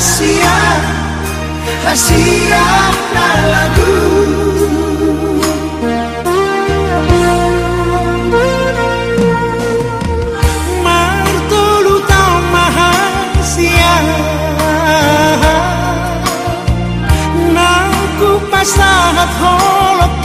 rahasia Rahasia lagu Martulu pasahat holok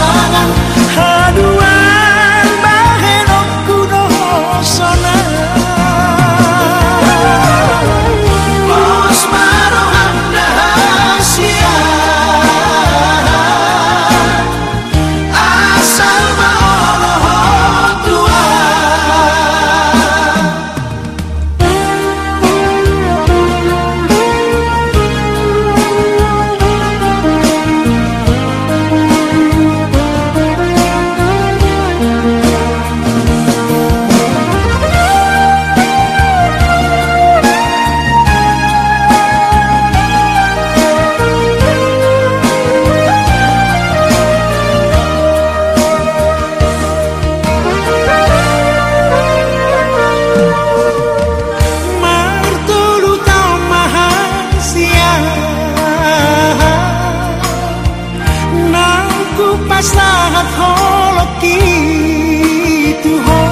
Holok gitu ho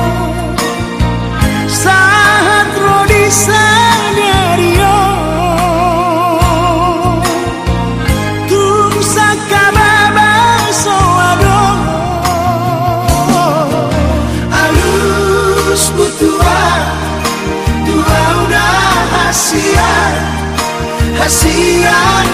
Sahat rodi sanyario Tum sakababa soado Alus butua Dua udah hasia Hasia